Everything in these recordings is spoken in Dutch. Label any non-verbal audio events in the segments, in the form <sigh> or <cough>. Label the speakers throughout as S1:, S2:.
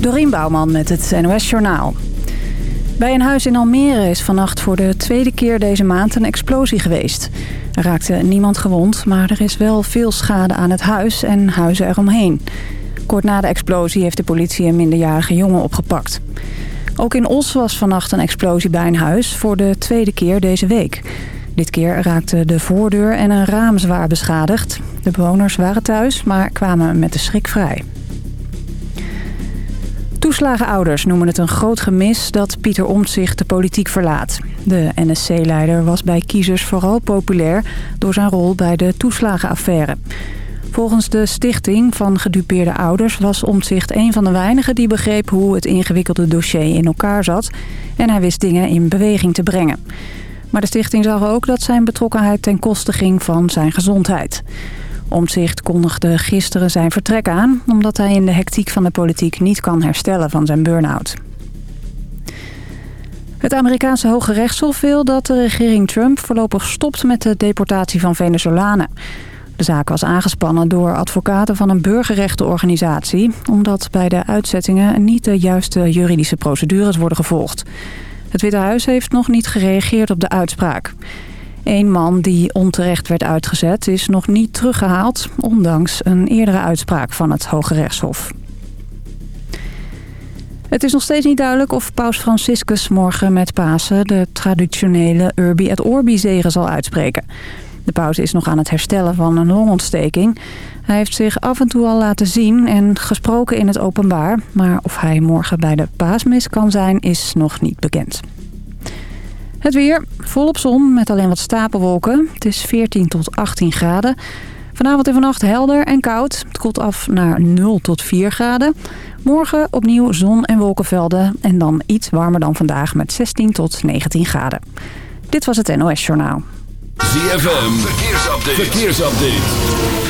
S1: Dorien Bouwman met het NOS Journaal. Bij een huis in Almere is vannacht voor de tweede keer deze maand een explosie geweest. Er raakte niemand gewond, maar er is wel veel schade aan het huis en huizen eromheen. Kort na de explosie heeft de politie een minderjarige jongen opgepakt. Ook in Os was vannacht een explosie bij een huis voor de tweede keer deze week. Dit keer raakte de voordeur en een raam zwaar beschadigd. De bewoners waren thuis, maar kwamen met de schrik vrij. Toeslagenouders noemen het een groot gemis dat Pieter Omtzigt de politiek verlaat. De NSC-leider was bij kiezers vooral populair door zijn rol bij de toeslagenaffaire. Volgens de stichting van gedupeerde ouders was Omtzigt een van de weinigen die begreep hoe het ingewikkelde dossier in elkaar zat. En hij wist dingen in beweging te brengen. Maar de stichting zag ook dat zijn betrokkenheid ten koste ging van zijn gezondheid. Omtzigt kondigde gisteren zijn vertrek aan... omdat hij in de hectiek van de politiek niet kan herstellen van zijn burn-out. Het Amerikaanse Hoge Rechtshof wil dat de regering Trump voorlopig stopt met de deportatie van Venezolanen. De zaak was aangespannen door advocaten van een burgerrechtenorganisatie... omdat bij de uitzettingen niet de juiste juridische procedures worden gevolgd. Het Witte Huis heeft nog niet gereageerd op de uitspraak. Een man die onterecht werd uitgezet is nog niet teruggehaald... ondanks een eerdere uitspraak van het Hoge Rechtshof. Het is nog steeds niet duidelijk of paus Franciscus morgen met Pasen... de traditionele Urbi et Orbi zegen zal uitspreken. De paus is nog aan het herstellen van een longontsteking. Hij heeft zich af en toe al laten zien en gesproken in het openbaar... maar of hij morgen bij de paasmis kan zijn is nog niet bekend. Het weer, volop zon met alleen wat stapelwolken. Het is 14 tot 18 graden. Vanavond en vannacht helder en koud. Het koelt af naar 0 tot 4 graden. Morgen opnieuw zon en wolkenvelden. En dan iets warmer dan vandaag met 16 tot 19 graden. Dit was het NOS Journaal.
S2: ZFM, verkeersupdate. verkeersupdate.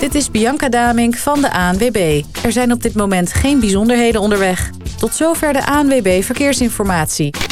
S3: Dit is Bianca Damink van de ANWB. Er zijn op dit moment geen bijzonderheden onderweg. Tot zover de ANWB Verkeersinformatie.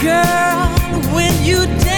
S4: Girl, when you dance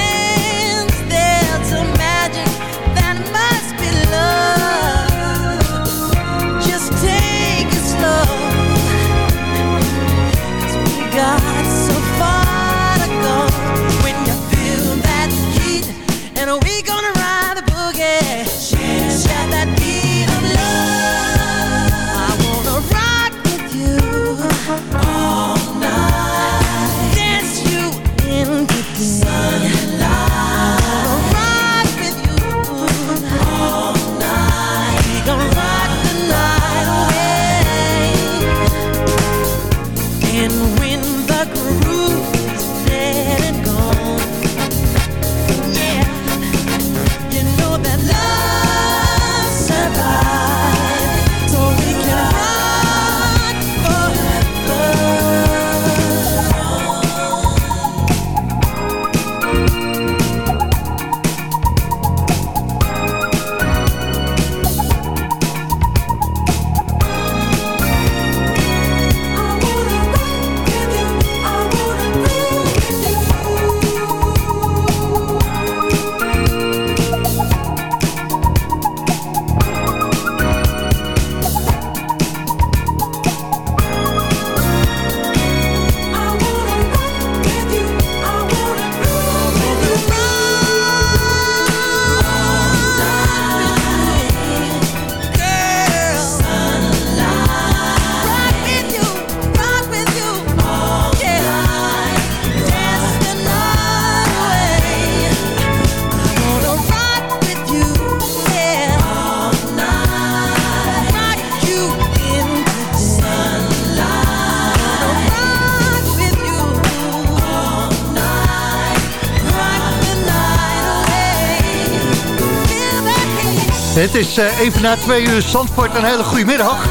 S4: Het is uh, even na twee uur Zandvoort. Een hele goede middag.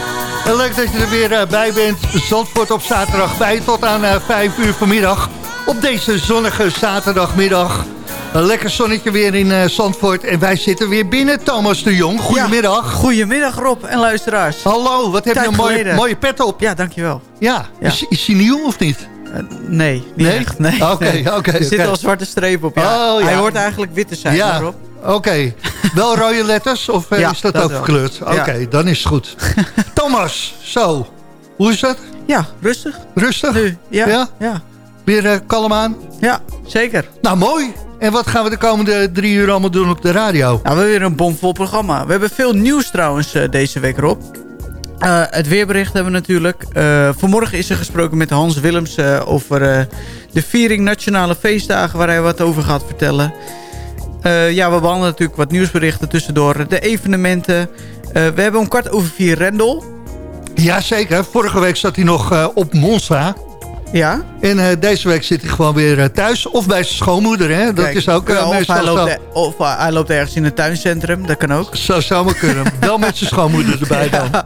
S4: En leuk dat je er weer uh, bij bent. Zandvoort op zaterdag bij tot aan uh, vijf uur vanmiddag. Op deze zonnige zaterdagmiddag. Een lekker zonnetje weer in Zandvoort. En wij zitten weer binnen. Thomas de Jong, goedemiddag.
S5: Ja, goedemiddag Rob en luisteraars.
S4: Hallo, wat heb je een mooie, mooie pet op.
S5: Ja, dankjewel.
S4: Ja, ja. Is, is hij nieuw of niet?
S5: Uh, nee, niet
S4: nee?
S5: echt. Nee.
S4: Oké, <laughs> okay, oké. Okay,
S5: er zit al zwarte streep op. Ja.
S4: Oh, ja.
S5: Hij hoort eigenlijk wit te zijn,
S4: ja.
S5: Rob.
S4: Oké. Wel rode letters of
S5: ja,
S4: is dat,
S5: dat
S4: ook verkleurd? Oké, okay, dan is het goed. <laughs> Thomas, zo. Hoe is het?
S5: Ja, rustig.
S4: Rustig?
S5: Nu, ja.
S4: Ja?
S5: ja.
S4: Weer uh, kalm aan?
S5: Ja, zeker.
S4: Nou, mooi. En wat gaan we de komende drie uur allemaal doen op de radio?
S5: Nou, we hebben weer een bomvol programma. We hebben veel nieuws trouwens uh, deze week, Rob. Uh, het weerbericht hebben we natuurlijk. Uh, vanmorgen is er gesproken met Hans Willems uh, over de viering Nationale Feestdagen... waar hij wat over gaat vertellen. Ja, we behandelen natuurlijk wat nieuwsberichten tussendoor. De evenementen. we hebben om kwart over vier Rendel.
S4: Jazeker. Vorige week zat hij nog op Monza.
S5: Ja.
S4: En deze week zit hij gewoon weer thuis. Of bij zijn schoonmoeder, hè. Dat
S5: Kijk,
S4: is ook
S5: of, hij loopt, of hij loopt ergens in het tuincentrum, dat kan ook.
S4: Zo zou maar kunnen. Wel met zijn schoonmoeder erbij dan. <laughs>
S5: Ja.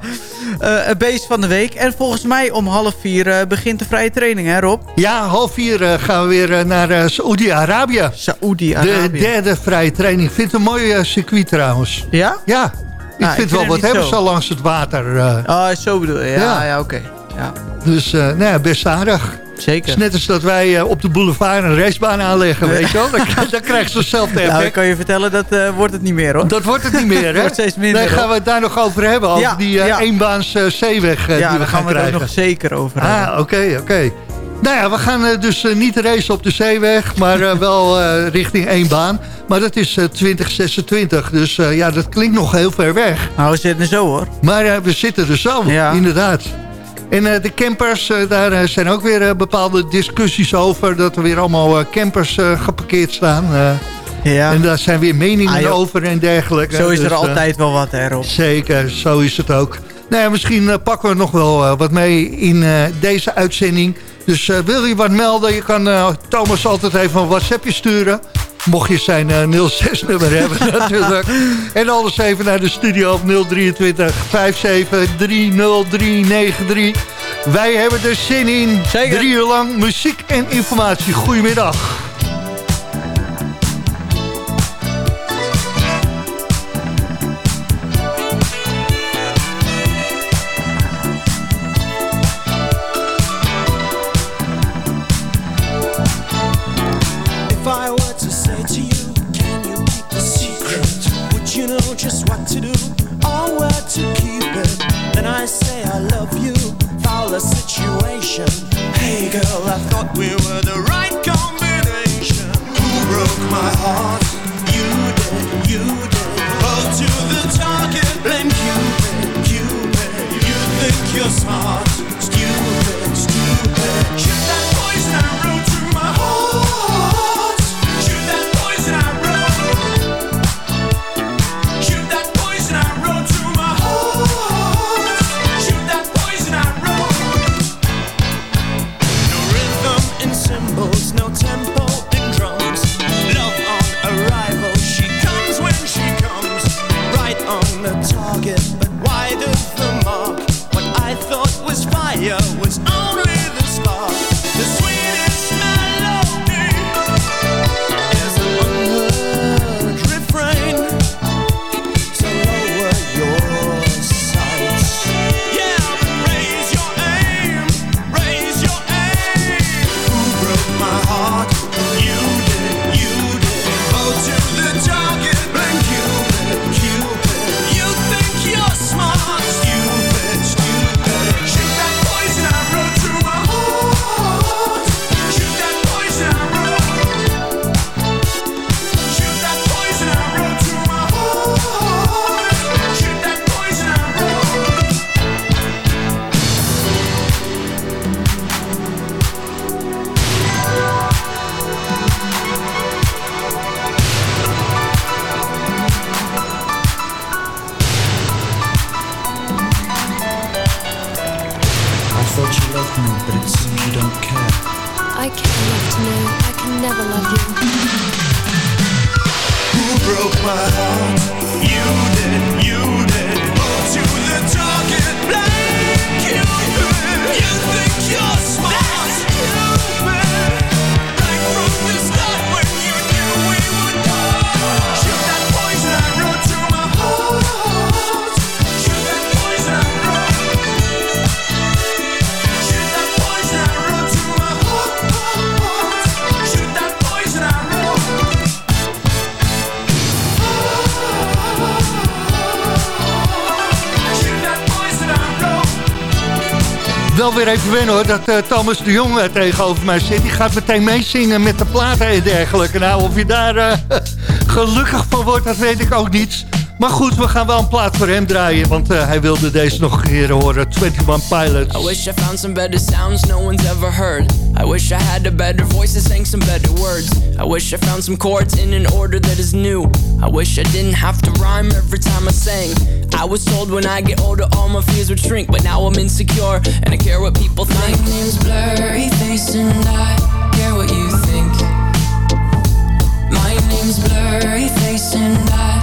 S5: Het beest van de week. En volgens mij om half vier begint de vrije training, hè Rob?
S4: Ja, half vier gaan we weer naar Saoedi-Arabië.
S5: Saoedi-Arabië.
S4: De derde vrije training. Ik vind het een mooi circuit trouwens.
S5: Ja?
S4: Ja. Ik
S5: nou,
S4: vind
S5: ik
S4: wel wat hebben ze langs het water.
S5: Oh, zo bedoel je. Ja, ja. ja oké. Okay. Ja.
S4: Dus, nou ja, best aardig.
S5: Zeker.
S4: Het is net als dat wij uh, op de boulevard een racebaan aanleggen, weet je wel. Dan, dan krijg je hetzelfde effect.
S5: Nou, ik kan je vertellen, dat uh, wordt het niet meer, hoor.
S4: Dat wordt het niet meer, <laughs> hè?
S5: wordt steeds minder.
S4: Nee, gaan we het daar nog over hebben, over
S5: ja,
S4: die uh,
S5: ja.
S4: eenbaans zeeweg
S5: ja,
S4: die we gaan,
S5: gaan we
S4: krijgen.
S5: het ook nog zeker over
S4: ah,
S5: hebben.
S4: Ah, oké, okay, oké. Okay. Nou ja, we gaan dus niet racen op de zeeweg, maar wel richting één baan. Maar dat is 2026, dus ja, dat klinkt nog heel ver weg.
S5: Nou, we zitten er zo, hoor.
S4: Maar we zitten er zo,
S5: ja.
S4: inderdaad. En uh, de campers, uh, daar uh, zijn ook weer bepaalde discussies over... dat er weer allemaal campers geparkeerd staan.
S5: ja.
S4: En daar zijn weer meningen
S5: ah,
S4: over en dergelijke.
S5: Zo is er
S4: dus,
S5: altijd wel wat erop.
S4: Zeker, zo is het ook. Nou ja, misschien pakken we nog wel wat mee in deze uitzending. Dus wil je wat melden, je kan Thomas altijd even een WhatsAppje sturen... Mocht je zijn uh, 06-nummer <laughs> hebben natuurlijk. En alles even naar de studio op 023 57 30393. Wij hebben er zin in.
S5: Zeker.
S4: Drie uur lang muziek en informatie. Goedemiddag. Wel weer even wennen hoor, dat eh, Thomas de Jong eh, tegenover mij zit. Die gaat meteen meezingen met de platen en dergelijke. Nou, of je daar eh, <laughs> gelukkig van wordt, dat weet ik ook niet. Maar goed, we gaan wel een plaat voor hem draaien, want eh, hij wilde deze nog een keer horen. 21 Pilots.
S6: I wish I found some better sounds no one's ever heard. I wish I had a better voice that sang some better words. I wish I found some chords in an order that is new. I wish I didn't have to rhyme every time I sang. I was told when I get older all my fears would shrink, but now I'm insecure and I care what people think.
S7: My name's Blurry Face and I care what you think. My name's Blurry Face and I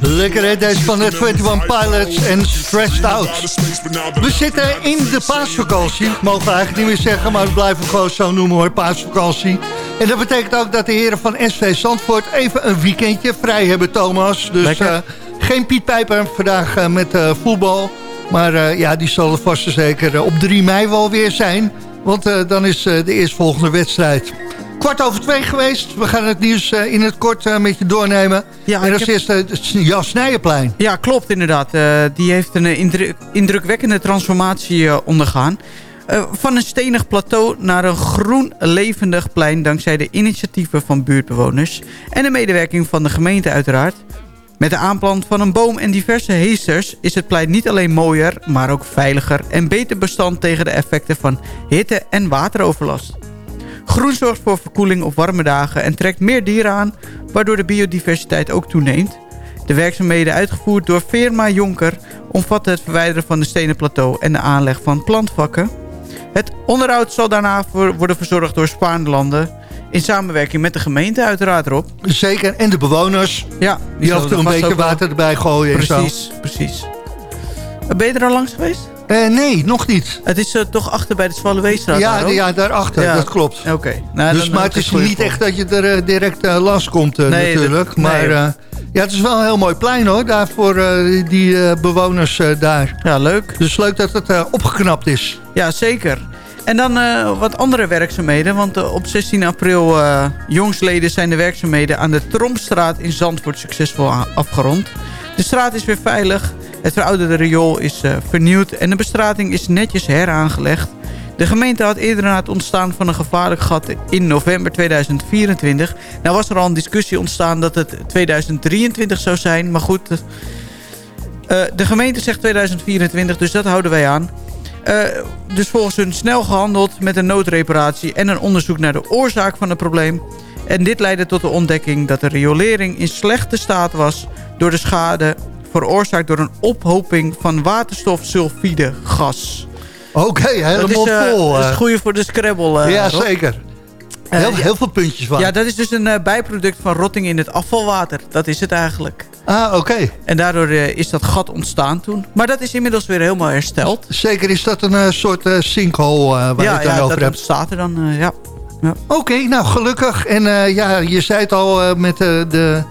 S4: Lekker hè, deze van de 21 Pilots en Stressed Out. We zitten in de paasvakantie. Mogen we eigenlijk niet meer zeggen, maar we blijven gewoon zo noemen hoor, paasvakantie. En dat betekent ook dat de heren van SV Zandvoort even een weekendje vrij hebben, Thomas. Dus eh, geen Piet Pijper vandaag eh, met eh, voetbal. Maar eh, ja, die zal er vast en zeker op 3 mei wel weer zijn. Want eh, dan is eh, de eerstvolgende wedstrijd. Kwart over twee geweest. We gaan het nieuws eh, in het kort eh, met je doornemen.
S5: Ja,
S4: en als
S5: heb-
S4: eerste uh, Jan.
S5: Ja, klopt inderdaad. Eh, die heeft een eh, indru- indrukwekkende transformatie eh, ondergaan. Eh, van een stenig plateau naar een groen levendig plein... dankzij de initiatieven van buurtbewoners... en de medewerking van de gemeente uiteraard. Met de aanplant van een boom en diverse heesters... is het plein niet alleen mooier, maar ook veiliger... en beter bestand tegen de effecten van hitte- en wateroverlast. Groen zorgt voor verkoeling op warme dagen en trekt meer dieren aan... waardoor de biodiversiteit ook toeneemt. De werkzaamheden uitgevoerd door firma Jonker... omvatten het verwijderen van de stenen plateau en de aanleg van plantvakken. Het onderhoud zal daarna voor- worden verzorgd door Spaarlanden. In samenwerking met de gemeente uiteraard, Rob.
S4: Zeker, en de bewoners.
S5: Ja,
S4: Die af en toe een beetje water erbij gooien en zo.
S5: Precies, precies. Ben je er al langs geweest?
S4: Eh, nee, nog niet.
S5: Het is eh, toch achter bij de Zwaluweestraat?
S4: Ja,
S5: daar
S4: ja, daarachter,
S5: Ja.
S4: dat klopt.
S5: Oké. Nou,
S4: dus, maar het is niet echt dat je er eh, direct last komt
S5: Nee,
S4: natuurlijk.
S5: dat-
S4: maar
S5: nee.
S4: ja, het is wel een heel mooi plein hoor, daar voor die bewoners daar.
S5: Ja, leuk.
S4: Dus leuk dat het opgeknapt is.
S5: Ja, zeker. En dan wat andere werkzaamheden. Want op 16 april jongsleden zijn de werkzaamheden aan de Tromstraat in Zandvoort succesvol afgerond. De straat is weer veilig. Het verouderde riool is eh, vernieuwd en de bestrating is netjes heraangelegd. De gemeente had eerder na het ontstaan van een gevaarlijk gat in november 2024. Nou was er al een discussie ontstaan dat het 2023 zou zijn. Maar goed, eh, de gemeente zegt 2024, dus dat houden wij aan. Eh, dus volgens hun snel gehandeld met een noodreparatie en een onderzoek naar de oorzaak van het probleem. En dit leidde tot de ontdekking dat de riolering in slechte staat was door de schade veroorzaakt door een ophoping van waterstofsulfide gas.
S4: Oké, helemaal
S5: dat is, eh,
S4: vol.
S5: Dat is
S4: eh.
S5: het goede voor de Scrabble. eh,
S4: ja,
S5: Rob.
S4: zeker.
S5: Eh,
S4: Heel,
S5: ja.
S4: heel veel puntjes van.
S5: Ja, dat is dus een eh, bijproduct van rotting in het afvalwater. Dat is het eigenlijk.
S4: Ah, oké.
S5: En daardoor eh, is dat gat ontstaan toen. Maar dat is inmiddels weer helemaal hersteld.
S4: Zeker is dat een eh, soort eh, sinkhole eh, waar je
S5: ja,
S4: het dan
S5: ja
S4: over
S5: dat
S4: hebt.
S5: ontstaat er dan, eh, ja.
S4: Oké, nou gelukkig. En eh, ja, je zei het al eh, met eh, de,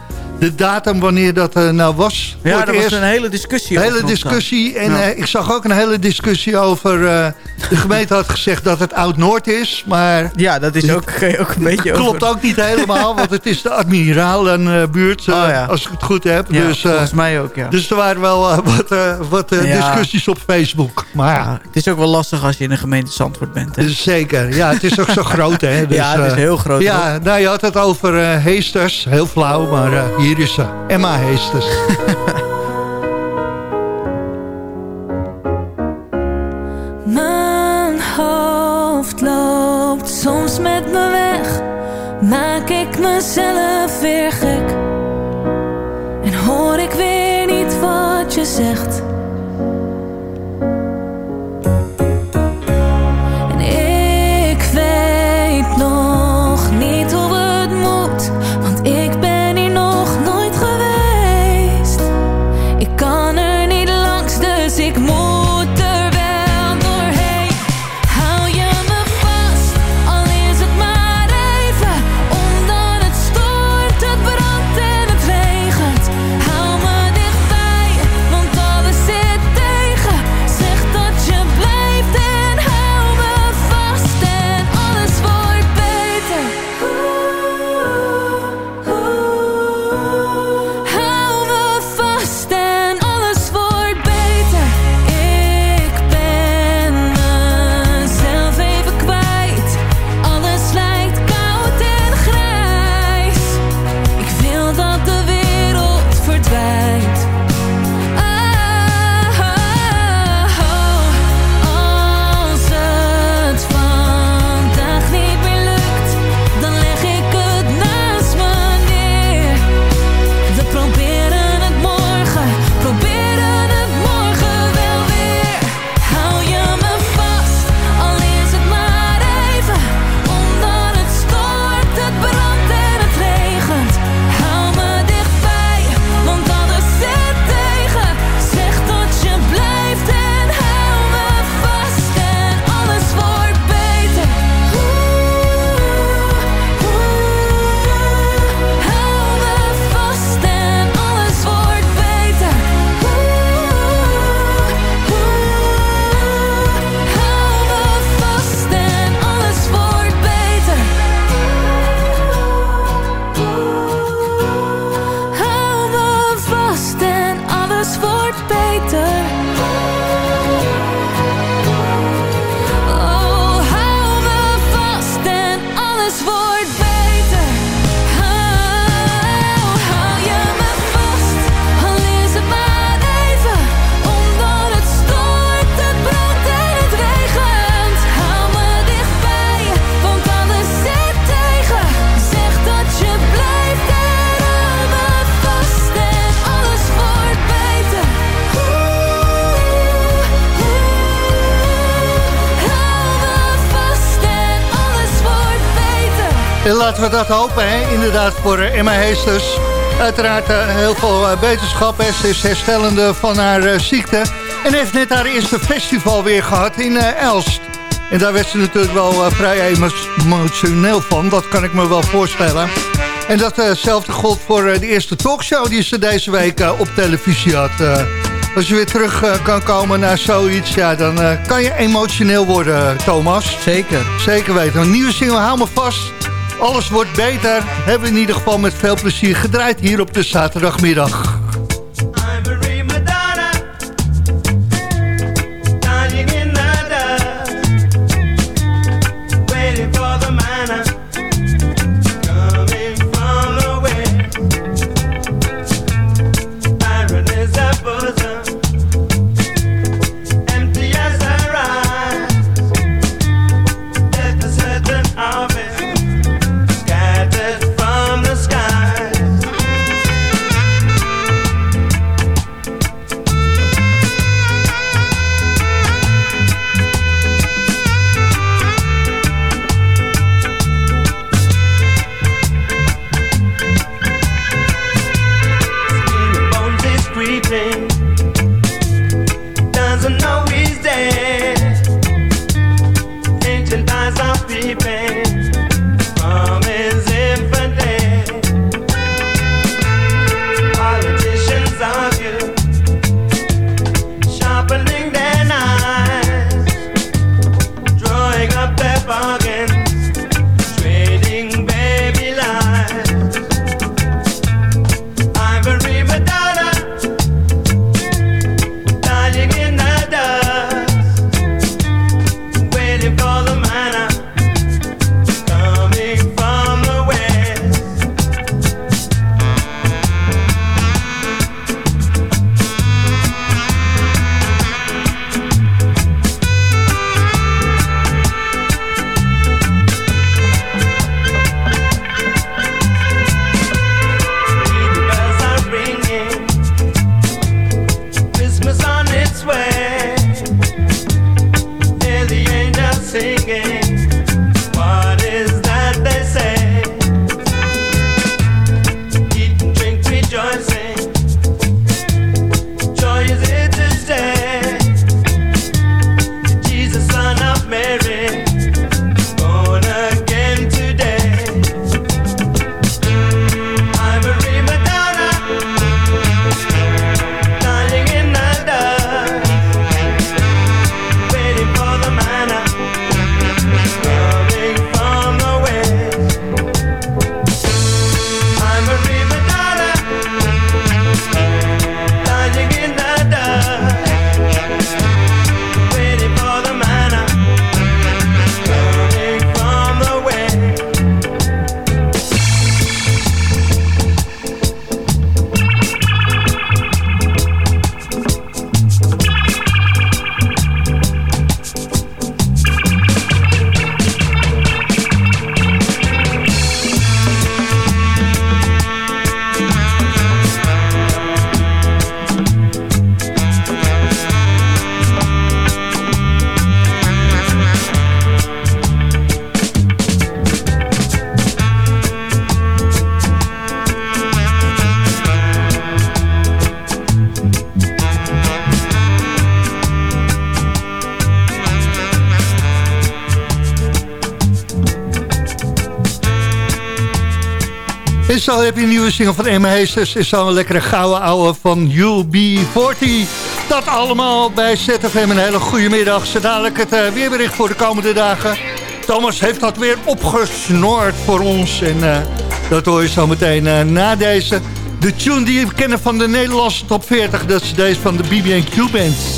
S4: de datum wanneer dat eh, nou was.
S5: Ja, er was
S4: eerst.
S5: een hele discussie
S4: Een
S5: over
S4: hele
S5: ontstaan.
S4: discussie. En
S5: Ja.
S4: eh, ik zag ook een hele discussie over... eh, de <laughs> gemeente had gezegd dat het Oud-Noord is. Maar
S5: Ja, dat is ook, <laughs> ook een beetje <laughs>
S4: klopt
S5: over...
S4: ook niet helemaal. Want het is de Admiralenbuurt, eh
S5: Oh, ja.
S4: als ik het goed heb.
S5: Ja,
S4: dus, eh,
S5: volgens mij ook, ja.
S4: dus er waren wel eh, wat, eh, wat eh, discussies op Facebook. Maar ja,
S5: het is ook wel lastig als je in de gemeente Zandvoort bent. Hè?
S4: dus zeker. Ja, het is ook zo groot, hè. Dus,
S5: ja, het is
S4: eh,
S5: heel groot.
S4: Ja, nou, je had het over eh, Heesters. Heel flauw, maar eh, hier. Emma Heesters. <laughs>
S7: Mijn hoofd loopt soms met me weg. Maak ik mezelf weer gek. En hoor ik weer niet wat je zegt. En
S8: laten we dat hopen, hè? inderdaad, voor eh, Emma Heesters. Uiteraard uh, heel veel uh, beterschap. Ze is herstellende van haar ziekte. En heeft net haar eerste festival weer gehad in Elst. En daar werd ze natuurlijk wel vrij emotioneel van. Dat kan ik me wel voorstellen. En datzelfde gold voor de eerste talkshow die ze deze week op televisie had. als je weer terug kan komen naar zoiets, ja, dan kan je emotioneel worden, Thomas.
S5: Zeker.
S8: Zeker weten. Een nieuwe single, hou me vast. Alles wordt beter. Hebben we in ieder geval met veel plezier gedraaid hier op de zaterdagmiddag. Zo heb je een nieuwe single van Emma Heesters. Is zo een lekkere gouden ouwe van You'll Be 40. Dat allemaal bij ZFM. Een hele goede middag. Zo het uh, weerbericht voor de komende dagen. Thomas heeft dat weer opgesnoord voor ons. En uh, dat hoor je zo meteen uh, na deze. De tune die we kennen van de Nederlandse top 40. Dat is deze van de BB&Q Band.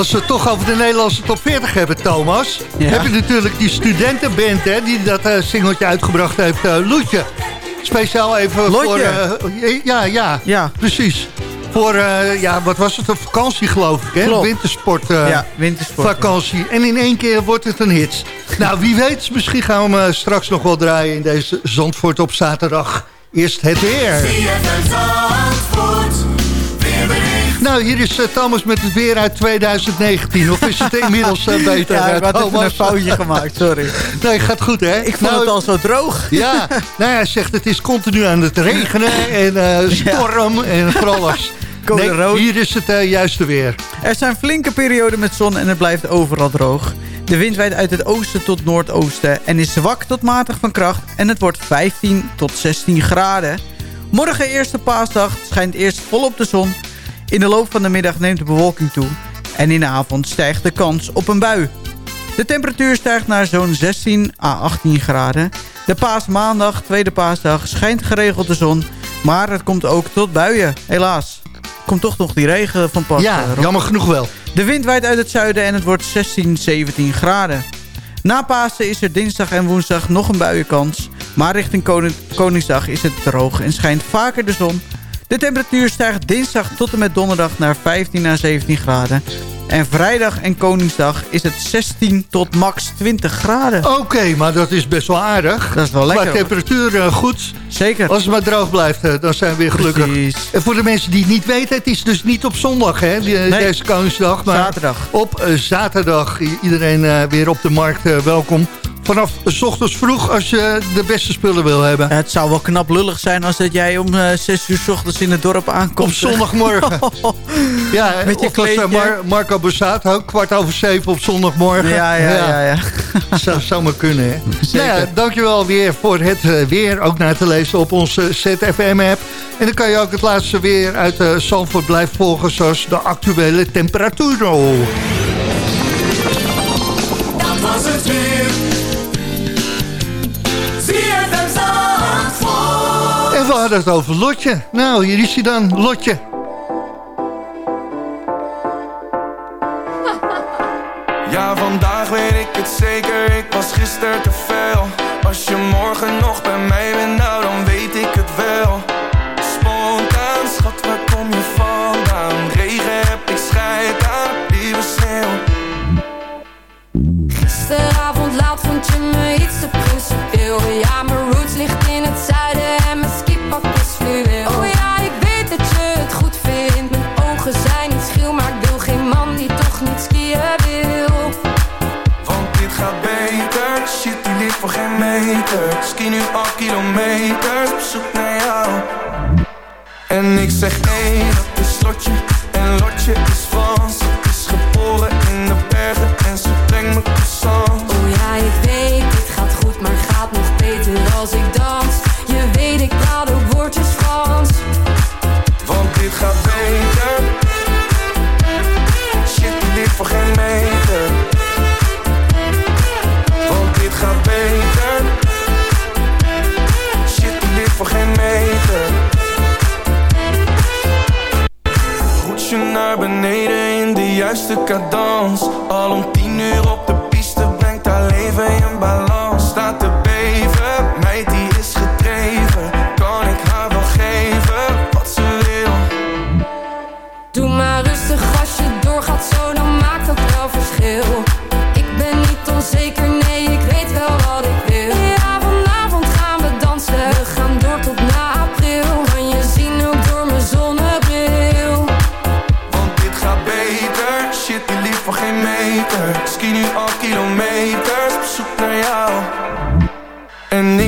S4: Als we het toch over de Nederlandse top 40 hebben, Thomas...
S5: Ja.
S4: heb je natuurlijk die studentenband hè, die dat eh, singeltje uitgebracht heeft, eh, Loetje. Speciaal even
S5: Lotje.
S4: voor... eh, ja, ja,
S5: Ja.
S4: precies. Voor, eh, ja, wat was het, een vakantie geloof ik, hè?
S5: Klopt.
S4: Wintersport. eh,
S5: ja, wintersport.
S4: vakantie. En in één keer wordt het een hit. <laughs> Nou, wie weet, misschien gaan we hem straks nog wel draaien in deze Zandvoort op zaterdag. Eerst het weer. Nou, hier is eh, Thomas met het weer uit 2019. Of is het inmiddels eh, <laughs> beter,
S5: Ja,
S4: eh,
S5: ik had
S4: Thomas?
S5: een foutje gemaakt, sorry. <laughs>
S4: Nee, gaat goed, hè?
S5: Ik vond
S4: Nou,
S5: het al zo droog. <laughs>
S4: Ja, nou, hij zegt het is continu aan het regenen en eh, storm en.
S5: Code
S4: Nee, hier is het eh, juiste weer.
S5: Er zijn flinke perioden met zon en het blijft overal droog. De wind waait uit het oosten tot noordoosten en is zwak tot matig van kracht en het wordt 15 tot 16 graden. Morgen eerste paasdag schijnt eerst volop de zon. In de loop van de middag neemt de bewolking toe en in de avond stijgt de kans op een bui. De temperatuur stijgt naar zo'n 16 à 18 graden. De paasmaandag, tweede paasdag, schijnt geregeld de zon, maar het komt ook tot buien, helaas. Komt toch nog die regen van pas.
S4: Ja,
S5: eh, Rob.
S4: jammer genoeg wel.
S5: De wind waait uit het zuiden en het wordt 16, 17 graden. Na Pasen is er dinsdag en woensdag nog een buienkans. Maar richting Koning- Koningsdag is het droog en schijnt vaker de zon. De temperatuur stijgt dinsdag tot en met donderdag naar 15 à 17 graden. En vrijdag en Koningsdag is het 16 tot max 20 graden.
S4: Oké, maar dat is best wel aardig.
S5: Dat is wel lekker.
S4: Qua temperatuur eh, goed.
S5: Zeker.
S4: Als het maar droog blijft, eh, dan zijn we weer gelukkig.
S5: Precies.
S4: En voor de mensen die het niet weten, het is dus niet op zondag, hè, die-
S5: Nee.
S4: deze Koningsdag. Maar
S5: Zaterdag.
S4: op eh, zaterdag. Iedereen weer op de markt welkom. Vanaf s ochtends vroeg als je de beste spullen wil hebben.
S5: Het zou wel knap lullig zijn als dat jij om eh 6 uur 's ochtends in het dorp aankomt.
S4: Op zondagmorgen. <laughs> Ja,
S5: Met je
S4: of als, eh,
S5: kleedje.
S4: Mar- Marco Borsato, kwart over zeven op zondagmorgen.
S5: Ja, ja, ja. ja. <laughs>
S4: Zou, zou maar kunnen, hè? <laughs>
S5: Zeker.
S4: Nou ja, dankjewel weer voor het eh, weer. Ook naar te lezen op onze ZFM-app. En dan kan je ook het laatste weer uit uh, Zandvoort blijven volgen... zoals de actuele temperatuur.
S9: Dat was het weer.
S4: Hadden het over Lotje. Nou, hier is hij dan, Lotje. <laughs>
S10: Ja, vandaag weet ik het zeker, ik was gisteren te veel Als je morgen nog bij mij bent, nou dan weet ik het wel meter Ski nu al kilometers, naar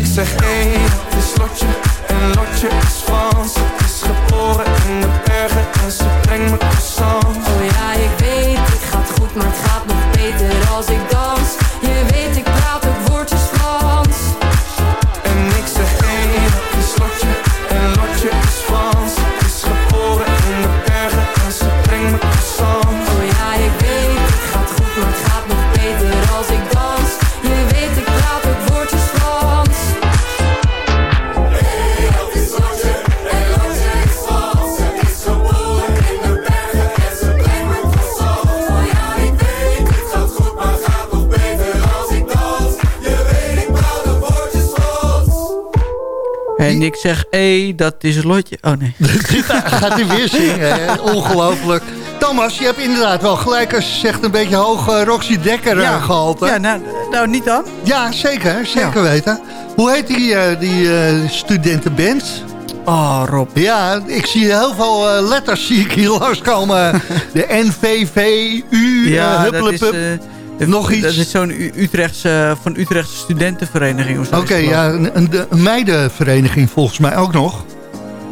S10: ik zeg hey, het is Lotje En Lotje
S5: dat is een lotje. Oh nee. <laughs>
S4: Gaat hij weer zingen, ongelooflijk. Thomas, je hebt inderdaad wel gelijk als je zegt een beetje hoog uh, Roxy Dekker
S5: Ja.
S4: uh, gehalte.
S5: Ja, nou, nou niet dan.
S4: Ja, zeker, zeker
S5: Ja.
S4: weten. Hoe heet die, eh, die eh, studentenband?
S5: Oh, Rob.
S4: Ja, ik zie heel veel eh, letters zie ik hier <laughs> langskomen. De NVVU,
S5: Ja,
S4: uh,
S5: dat is, eh,
S4: Nog iets?
S5: Dat is zo'n Utrechtse, van Utrechtse studentenvereniging of zo.
S4: Oké, ja, een, een, meidenvereniging volgens mij ook nog.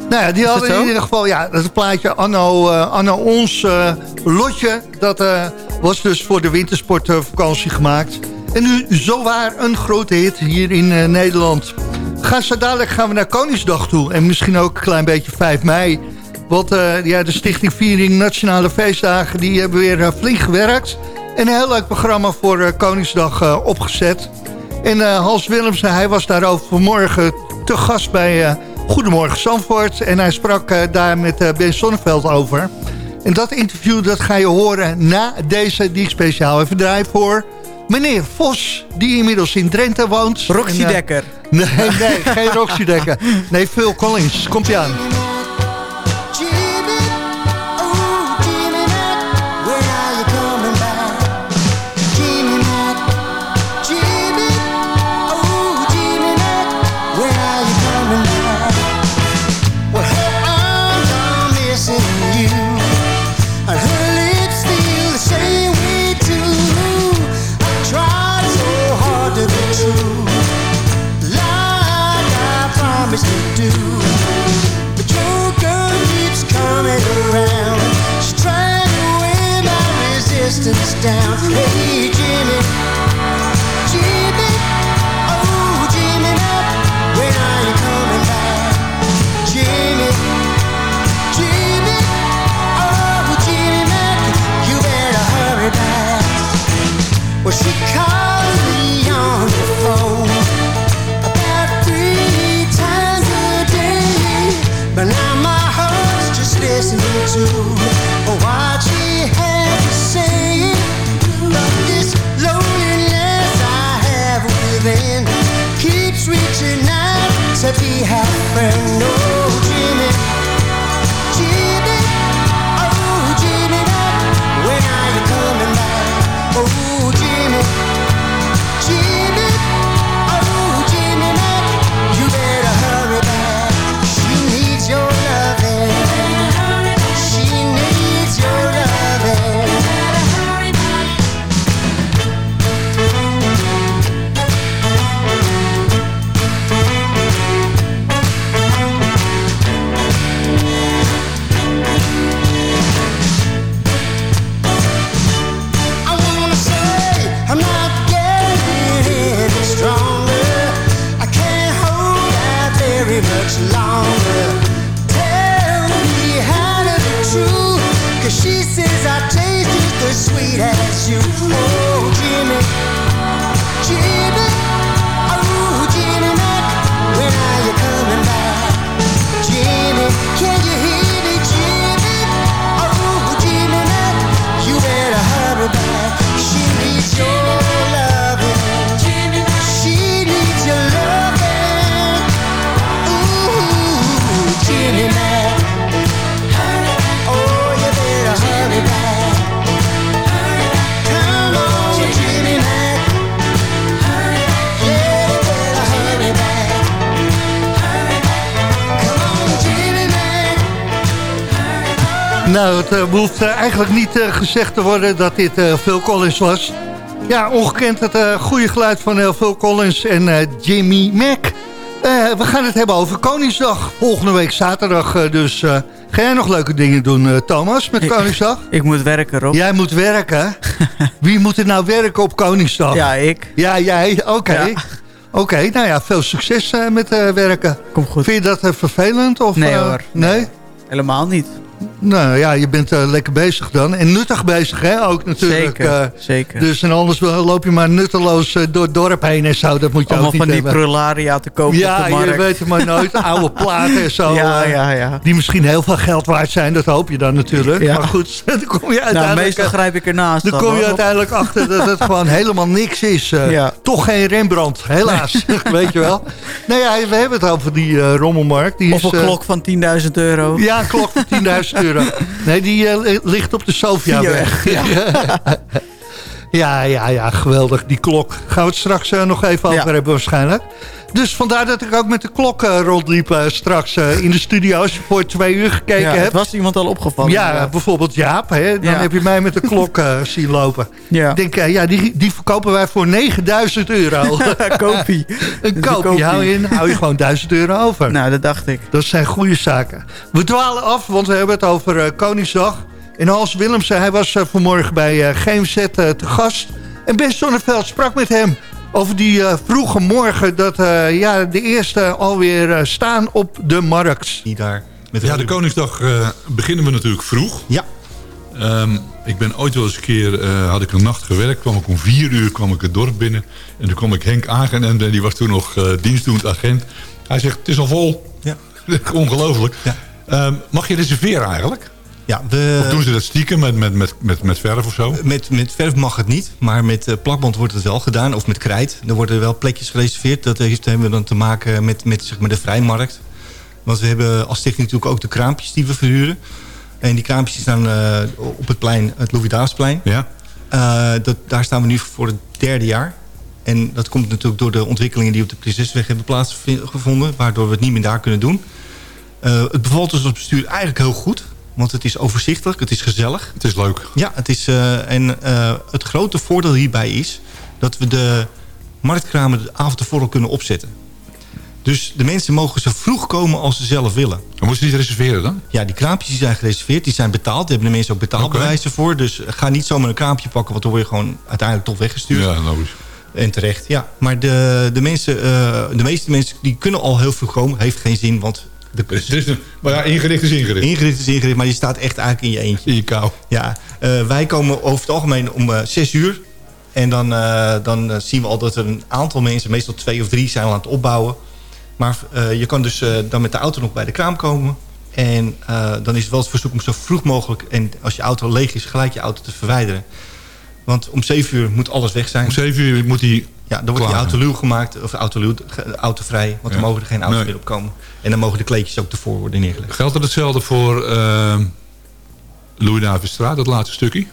S4: Nou ja, die hadden in ieder geval, ja, dat plaatje Anno, Anno Ons eh, Lotje. Dat eh, was dus voor de wintersportvakantie gemaakt. En nu zowaar een grote hit hier in Nederland. Gaan zo dadelijk gaan we naar Koningsdag toe. En misschien ook een klein beetje 5 mei. Want ja, de Stichting Viering Nationale Feestdagen... die hebben weer flink gewerkt. En een heel leuk programma voor eh, Koningsdag eh, opgezet. En eh, Hans Willemsen, hij was daarover vanmorgen te gast bij Goedemorgen Zandvoort. En hij sprak daar met Ben Sonneveld over. En dat interview dat ga je horen na deze die ik speciaal even draai voor... Meneer Vos, die inmiddels in Drenthe woont.
S5: Roxy
S4: En, eh,
S5: Dekker.
S4: Nee, nee, geen Roxy Dekker. Nee, Phil Collins. Komt ie aan.
S11: Down. Hey, Jimmy, Jimmy, oh, Jimmy, when are you coming back? Jimmy, Jimmy, oh, Jimmy, you better hurry back. Well, she calls me on the phone about three times a day. But now my heart's just listening to be happy,
S4: no Het eh, behoeft eh, eigenlijk niet eh, gezegd te worden dat dit Phil Collins was. Ja, ongekend het goede geluid van Phil Collins en Jimmy Mac. We gaan het hebben over Koningsdag. Volgende week zaterdag dus. ga jij nog leuke dingen doen, Thomas, met Koningsdag? <laughs>
S5: Ik moet werken, Rob.
S4: Jij moet werken. <laughs> Wie moet er nou werken op Koningsdag?
S5: Ja, ik.
S4: Ja, jij. Oké.
S5: Ja.
S4: Oké, nou ja, veel succes met werken.
S5: Komt goed.
S4: Vind je dat vervelend? Of,
S5: Nee hoor.
S4: Nee?
S5: Helemaal niet.
S4: Nou ja, je bent eh, lekker bezig dan. En nuttig bezig, hè? Ook natuurlijk.
S5: Zeker,
S4: eh,
S5: zeker.
S4: Dus en anders loop je maar nutteloos eh, door het dorp heen en zo. Dat moet je
S5: Allemaal
S4: ook niet
S5: van die prularia te kopen op
S4: Ja,
S5: de markt.
S4: je weet het maar nooit. <laughs> Oude platen en zo.
S5: Ja, ja, ja.
S4: Die misschien heel veel geld waard zijn. Dat hoop je dan natuurlijk.
S5: Ja.
S4: Maar goed, <laughs> dan kom je
S5: Nou,
S4: uiteindelijk...
S5: meestal grijp ik ernaast.
S4: Dan
S5: dan,
S4: kom je
S5: hoor.
S4: uiteindelijk achter dat het <laughs> gewoon helemaal niks is.
S5: Ja.
S4: Toch geen Rembrandt, helaas. Weet je wel. Nou ja, we hebben het over die rommelmarkt. Die
S5: Of
S4: is,
S5: een klok van 10.000 euro.
S4: Ja, een klok van 10.000 <laughs> Nee, die eh, ligt op de Sofia weg.
S5: Ja. <laughs>
S4: Ja, ja, ja, geweldig. Die klok. Gaan we het straks eh, nog even over
S5: Ja.
S4: hebben waarschijnlijk. Dus vandaar dat ik ook met de klok eh, rondliep eh, straks in de studio. Als je voor twee uur gekeken
S5: Ja,
S4: hebt.
S5: was iemand al opgevallen.
S4: Ja, bijvoorbeeld Jaap. Hè? Dan heb je mij met de klok <laughs> zien lopen. Ik denk, ja, die, die verkopen wij voor 9000 euro. <laughs>
S5: Kopie. <laughs>
S4: een
S5: kopie.
S4: hou je, in, hou je gewoon 1000 euro over.
S5: Nou, dat dacht ik.
S4: Dat zijn goede zaken. We dwalen af, want we hebben het over Koningsdag. En Hans Willemsen, hij was eh, vanmorgen bij eh GMZ eh, te gast. En Ben Sonneveld sprak met hem over die eh, vroege morgen... dat eh, ja, de eerste alweer eh, staan op de markt.
S12: Die daar met
S13: Ja, de Koningsdag eh, beginnen we natuurlijk vroeg.
S12: Ja.
S13: Ehm, ik ben ooit wel eens een keer, eh, had ik een nacht gewerkt, kwam ik om vier uur kwam ik het dorp binnen. En toen kwam ik Henk Agen en die was toen nog eh dienstdoend agent. Hij zegt, het is al vol.
S12: Ja. <laughs>
S13: Ongelooflijk. Ehm, mag je reserveren eigenlijk?
S12: Ja,
S13: Of doen ze dat stiekem met, met, met, met, met verf of zo?
S12: met, met verf mag het niet, maar met eh, plakband wordt het wel gedaan. Of met krijt. Er worden wel plekjes gereserveerd. Dat heeft, hebben dan te maken met, met zeg maar, de vrijmarkt. Want we hebben als stichting natuurlijk ook de kraampjes die we verhuren. En die kraampjes die staan eh, op het plein, het Louis-Davidsplein.
S13: Ja.
S12: Eh, dat, daar staan we nu voor het derde jaar. En dat komt natuurlijk door de ontwikkelingen die op de Prinsesweg hebben plaatsgevonden. Waardoor we het niet meer daar kunnen doen. Het bevalt ons als bestuur eigenlijk heel goed. Want het is overzichtelijk, het is gezellig.
S13: Het is leuk.
S12: Ja, het is, eh, en eh, het grote voordeel hierbij is... dat we de marktkramen de avond tevoren kunnen opzetten. Dus de mensen mogen zo vroeg komen als ze zelf willen.
S13: Maar moeten ze niet reserveren dan?
S12: Ja, die kraampjes die zijn gereserveerd, die zijn betaald. Daar hebben de mensen ook betaalbewijzen voor. Dus ga niet zomaar een kraampje pakken... want dan word je gewoon uiteindelijk toch weggestuurd.
S13: Ja, logisch.
S12: En terecht, ja. Maar de, de, mensen, eh, de meeste mensen die kunnen al heel vroeg komen. Heeft geen zin, want... De,
S13: maar ja, ingericht is ingericht.
S12: Ingericht is ingericht, maar je staat echt eigenlijk in je eentje.
S13: In je kou.
S12: Ja, eh, wij komen over het algemeen om eh, zes uur. En dan, eh, dan zien we al dat er een aantal mensen, meestal twee of drie, zijn aan het opbouwen. Maar je kan dus dan met de auto nog bij de kraam komen. En dan is het wel het verzoek om zo vroeg mogelijk... en als je auto leeg is, gelijk je auto te verwijderen. Want om zeven uur moet alles weg zijn.
S13: Om zeven uur moet hij
S12: Ja, dan wordt die
S13: klaar
S12: auto luw gemaakt, of auto luw, ge- autovrij. Want dan mogen er geen auto's
S13: Nee.
S12: meer op komen. En dan mogen de kleedjes ook ervoor worden neergelegd.
S13: Geldt dat hetzelfde voor uh, Louis Davidstraat, dat laatste stukje?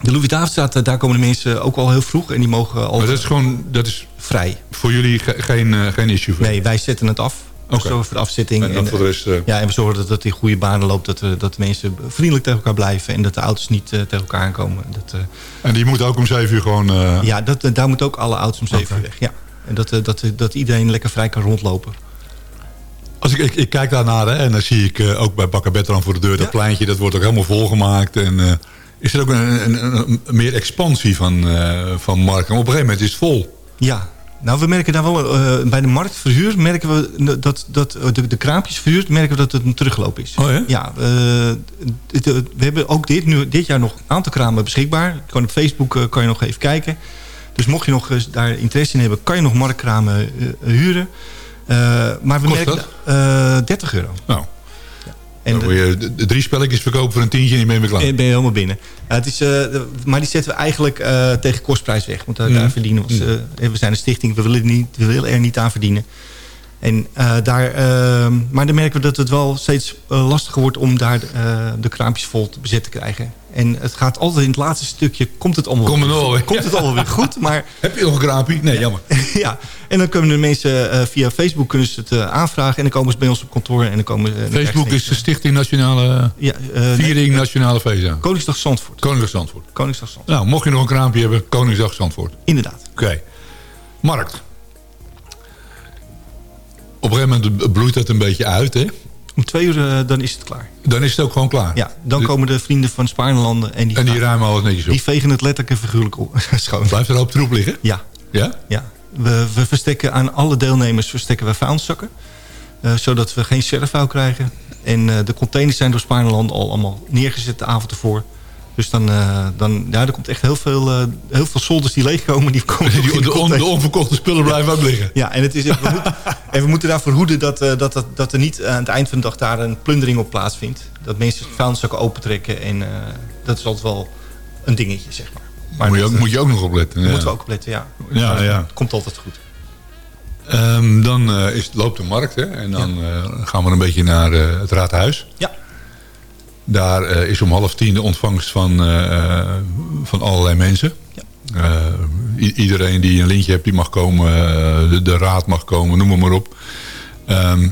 S12: De Louis-Davidstraat, eh, daar komen de mensen ook al heel vroeg. En die mogen al
S13: Maar dat is gewoon dat is
S12: vrij.
S13: voor jullie ge- geen, eh, geen issue? Voor.
S12: Nee, wij zetten het af. We
S13: Oké.
S12: zorgen voor de afzetting.
S13: En voor de rest, eh,
S12: ja, en we zorgen dat het in goede banen loopt. Dat, eh, dat de mensen vriendelijk tegen elkaar blijven. En dat de auto's niet eh, tegen elkaar aankomen. Dat,
S13: En die moet ook om zeven uur gewoon...
S12: ja, dat, daar moeten ook alle auto's om zeven
S13: Oké.
S12: uur weg. Ja. En dat, dat, dat iedereen lekker vrij kan rondlopen.
S13: Als ik, ik, ik kijk daarnaar hè, en dan zie ik ook bij Bakker voor de deur... dat pleintje, dat wordt ook helemaal volgemaakt. En, is er ook een, een, een- een- meer expansie van, van markten? Op een gegeven moment is het vol.
S12: Ja, nou we merken daar wel... eh, bij de marktverhuur merken we dat, dat eh, de, de kraampjesverhuur... merken we dat het een terugloop is.
S13: Oh ja?
S12: Ja, eh, we hebben ook dit, nu, dit jaar nog een aantal kramen beschikbaar. Op Facebook kan je nog even kijken. Dus mocht je nog daar interesse in hebben... kan je nog marktkramen huren. Maar we
S13: Kost
S12: merken
S13: dat?
S12: eh, 30 euro.
S13: Nou,
S12: En
S13: dan je de, de drie spelletjes verkopen voor een tientje en je bent weer klaar.
S12: en ben je helemaal binnen. Ja, het is, eh, maar die zetten we eigenlijk eh, tegen kostprijs weg. Want daar,
S13: Mm.
S12: daar verdienen we, ons, eh, we zijn een stichting, we willen, niet, we willen er niet aan verdienen. En, eh, daar, eh, maar dan merken we dat het wel steeds eh, lastiger wordt om daar eh, de kraampjes vol te bezet te krijgen. En het gaat altijd in het laatste stukje, komt het allemaal,
S13: Kom er
S12: weer, komt het allemaal weer goed. Maar <laughs>
S13: Heb je nog een kraampje? Nee, jammer. <laughs>
S12: ja, en dan kunnen de mensen eh, via Facebook kunnen ze het eh, aanvragen. En dan komen ze bij ons op kantoor. En dan komen,
S13: Facebook is de Stichting Nationale
S12: ja, eh,
S13: Viering
S12: nee,
S13: Nationale Feestdag.
S12: Koningsdag Zandvoort.
S13: Koningsdag Zandvoort.
S12: Koningsdag Zandvoort.
S13: Nou, mocht je nog een kraampje hebben, Koningsdag Zandvoort.
S12: Inderdaad.
S13: Oké. Markt. Op een gegeven moment bloeit het een beetje uit, hè?
S12: Om twee uur eh, dan is het klaar.
S13: Dan is het ook gewoon klaar.
S12: Ja, dan komen de vrienden van Spaarnlanden en die,
S13: En die ruimen alles netjes op.
S12: die vegen het letterlijk en figuurlijk op- <laughs> schoon.
S13: Blijft er een hoop troep liggen?
S12: Ja,
S13: Ja?
S12: ja. We, we verstekken aan alle deelnemers verstekken we vuilniszakken. Eh, zodat we geen serfvuil krijgen. En eh, de containers zijn door Spaarland al allemaal neergezet de avond ervoor. Dus dan, eh, dan ja, er komt echt heel veel, eh, heel veel solders die leegkomen. Die komen <laughs>
S13: Die- de on-
S12: container.
S13: de onverkochte spullen blijven ook liggen.
S12: Ja, en, het is, we moeten, <laughs> en we moeten daarvoor hoeden dat, eh, dat, dat, dat er niet aan het eind van de dag daar een plundering op plaatsvindt. Dat mensen vuilniszakken opentrekken. En dat is altijd wel een dingetje, zeg maar. Maar
S13: moet, je
S12: dat,
S13: ook, moet je ook nog opletten. Ja.
S12: moeten we ook op letten, ja.
S13: Ja, ja.
S12: Het komt altijd goed.
S13: Ehm, dan is, loopt de markt hè? en dan gaan we een beetje naar het raadhuis.
S12: Ja.
S13: Daar eh, is om half tien de ontvangst van, eh, eh, van allerlei mensen. I- iedereen die een lintje heeft, die mag komen. de, de raad mag komen, noem maar, maar op. Ehm,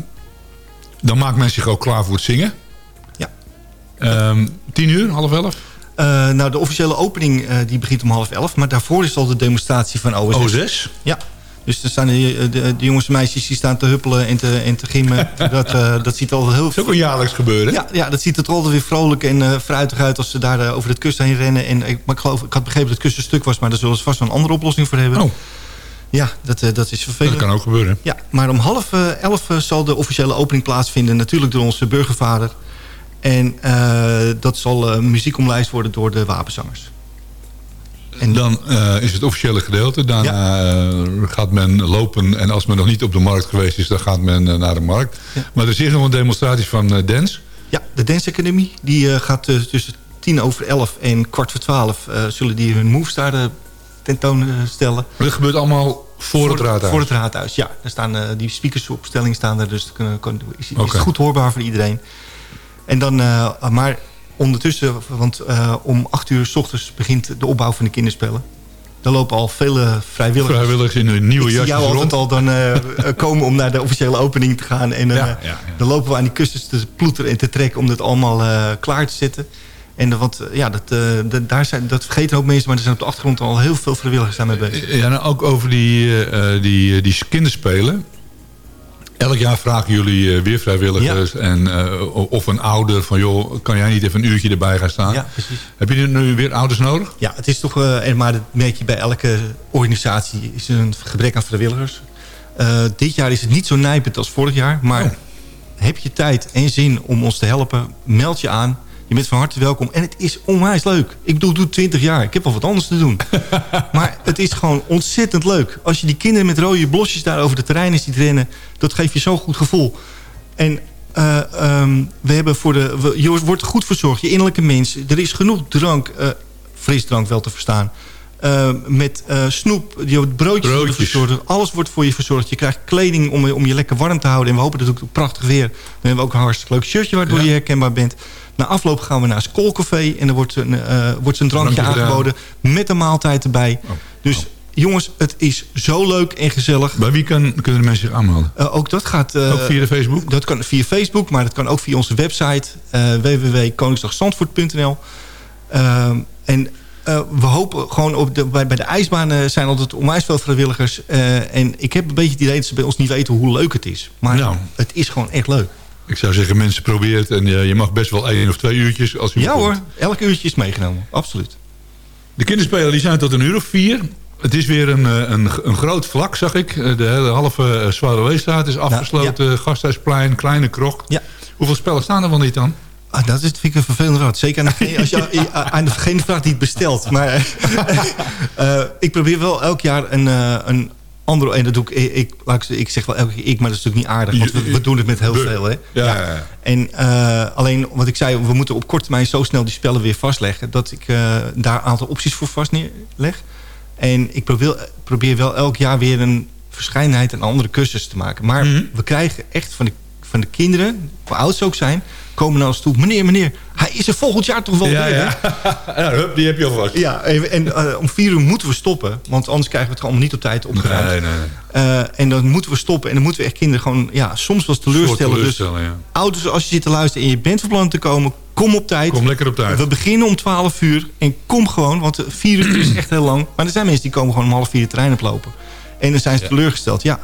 S13: dan maakt men zich ook klaar voor het zingen.
S12: Ja.
S13: Ehm, tien uur, half elf?
S12: Nou, de officiële opening die begint om half elf. Maar daarvoor is al de demonstratie van OSS.
S13: OSS?
S12: Ja. Dus er staan de, de, de jongens en meisjes die staan te huppelen en te, en te gimmen. <laughs> dat, eh, dat ziet er altijd heel... Dat
S13: is ook een jaarlijks gebeuren.
S12: Ja, ja, dat ziet er altijd weer vrolijk en eh fruitig uit als ze daar eh, over het kussen heen rennen. En ik, maar ik, geloof, ik had begrepen dat het kussen stuk was, maar daar zullen ze vast een andere oplossing voor hebben.
S13: Oh.
S12: Ja, dat, eh, dat is vervelend.
S13: Dat kan ook gebeuren.
S12: Ja, maar om half eh, elf eh, zal de officiële opening plaatsvinden. Natuurlijk door onze burgervader. En eh, dat zal eh, muziek omlijst worden door de wapenzangers.
S13: En dan eh, is het officiële gedeelte. Daarna eh, gaat men lopen. En als men nog niet op de markt geweest is, dan gaat men eh, naar de markt. Maar er is hier nog een demonstratie van Dance.
S12: Ja, de Dance Academy die gaat tussen tien over elf en kwart voor twaalf... zullen die hun moves daar tentoonstellen.
S13: Maar dit gebeurt allemaal voor, het raadhuis?
S12: Voor het raadhuis, ja. Er staan, die speakersopstelling staan daar, dus kunnen, kan, is, het goed hoorbaar voor iedereen. En dan, maar ondertussen, want eh, om acht uur s ochtends begint de opbouw van de kinderspellen. Daar lopen al vele vrijwilligers.
S13: Vrijwilligers in hun nieuwe jasjes
S12: jou altijd
S13: rond.
S12: al dan eh, <laughs> eh, komen om naar de officiële opening te gaan. En
S13: Ja, ja, ja.
S12: dan lopen we aan die kussens te ploeteren en te trekken om dat allemaal klaar te zetten. En want ja, dat, dat- daar zijn, dat vergeten ook mensen, maar er zijn op de achtergrond al heel veel vrijwilligers daarmee bezig.
S13: Ja, nou, ook over die, die, die kinderspelen. Elk jaar vragen jullie eh, weer vrijwilligers. En, eh, of een ouder van, joh, kan jij niet even een uurtje erbij gaan staan?
S12: Ja, precies.
S13: Heb je nu weer ouders nodig?
S12: Ja, het is toch, en maar dat merk je bij elke organisatie, is een gebrek aan vrijwilligers. Dit jaar is het niet zo nijpend als vorig jaar, maar heb je tijd en zin om ons te helpen, meld je aan. Je bent van harte welkom. En het is onwijs leuk. Ik bedoel, ik doe 20 jaar. Ik heb wel wat anders te doen. <laughs> maar het is gewoon ontzettend leuk. Als je die kinderen met rode blosjes daar over de terreinen ziet rennen... dat geeft je zo'n goed gevoel. En eh, ehm, we hebben voor de... we- je wordt goed verzorgd. Je innerlijke mens. Er is genoeg drank. eh, frisdrank wel te verstaan. Eh, met snoep, je broodjes, worden verzorgd. Alles wordt voor je verzorgd. Je krijgt kleding om, je- om je lekker warm te houden. En we hopen dat het ook prachtig weer. Dan hebben we ook een hartstikke leuk shirtje waardoor
S13: Ja.
S12: je herkenbaar bent. Na afloop gaan we naar Skoolcafé. En er wordt een, eh, wordt een drankje,
S13: Drankje gedaan.
S12: aangeboden. Met een maaltijd erbij. Dus jongens, het is zo leuk en gezellig.
S13: Bij wie kan, kunnen de mensen zich aanmelden?
S12: Eh, ook dat gaat... eh,
S13: Ook via de Facebook?
S12: Dat kan via Facebook, maar dat kan ook via onze website. www.koningsdagzandvoort.nl En we hopen gewoon... Op de, bij, bij de ijsbanen zijn altijd onwijs veel vrijwilligers. en ik heb een beetje het idee dat ze bij ons niet weten hoe leuk het is. Maar
S13: Nou.
S12: het is gewoon echt leuk.
S13: Ik zou zeggen, mensen probeer het. En eh, je mag best wel één of twee uurtjes. Als u
S12: Ja hoor, elk uurtje is meegenomen. Absoluut.
S13: De kinderspelen die zijn tot een uur of vier. Het is weer een, eh, een, een groot vlak, zag ik. Eh, De hele halve Zwaardeweestraat is afgesloten. Gasthuisplein, kleine krocht.
S12: Ja.
S13: Hoeveel spellen staan er wel niet dan?
S12: Ah, dat is, vind ik een vervelend raad. Zeker aan, de, <laughs> als je, aan degene vraagt die het bestelt. Maar <laughs> ik probeer wel elk jaar een, een andere... En dat doe ik, ik, ik, zeg wel elke keer ik, maar dat is natuurlijk niet aardig. Want we, we doen het met heel veel. Hè?
S13: Ja, ja, ja.
S12: En eh, alleen wat ik zei, we moeten op korte termijn zo snel die spellen weer vastleggen... dat ik eh, daar een aantal opties voor vast neerleg. En ik probeer, probeer wel elk jaar weer een verschijnheid en andere cursus te maken. Maar
S13: Mhm.
S12: we krijgen echt van de, van de kinderen, hoe oud ze ook zijn... komen naar ons toe. Meneer, meneer, hij is er volgend jaar toch wel
S13: Ja,
S12: weer,
S13: ja. <laughs> hup, die heb je alvast.
S12: Ja, en, en, eh, om vier uur moeten we stoppen. Want anders krijgen we het allemaal niet op tijd opgeruimd.
S13: Nee, nee, nee.
S12: Eh, en dan moeten we stoppen. En dan moeten we echt kinderen gewoon ja, soms wel teleurstellen.
S13: Soort
S12: Dus
S13: teleurstellen, ja.
S12: ouders, als je zit te luisteren en je bent van plan te komen... kom op tijd.
S13: Kom lekker op tijd.
S12: We beginnen om 12 uur. En kom gewoon, want vier uur is echt heel lang. Maar er zijn mensen die komen gewoon om half vier de trein oplopen. En dan zijn ze teleurgesteld. Ja,